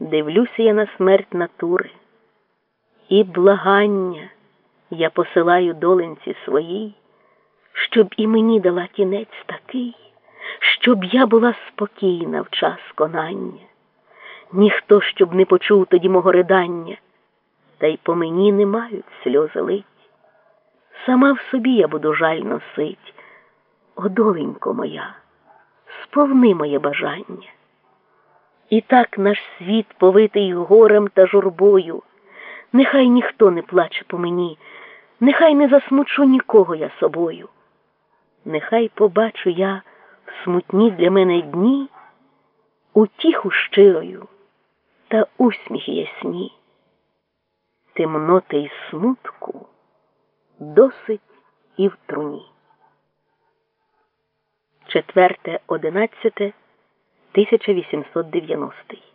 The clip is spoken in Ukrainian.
Дивлюся я на смерть натури, і благання я посилаю доленці своїй, щоб і мені дала кінець такий, щоб я була спокійна в час конання, ніхто щоб не почув тоді мого ридання, та й по мені не мають сльози лить. Сама в собі я буду жаль носить, О, доленько моя, сповни моє бажання. І так наш світ повитий горем та журбою. Нехай ніхто не плаче по мені, нехай не засмучу нікого я собою. Нехай побачу я в смутні для мене дні утіху щирою та усміхи ясні. Темноти й смутку досить і в труні. Четверте, одинадцяте, 1890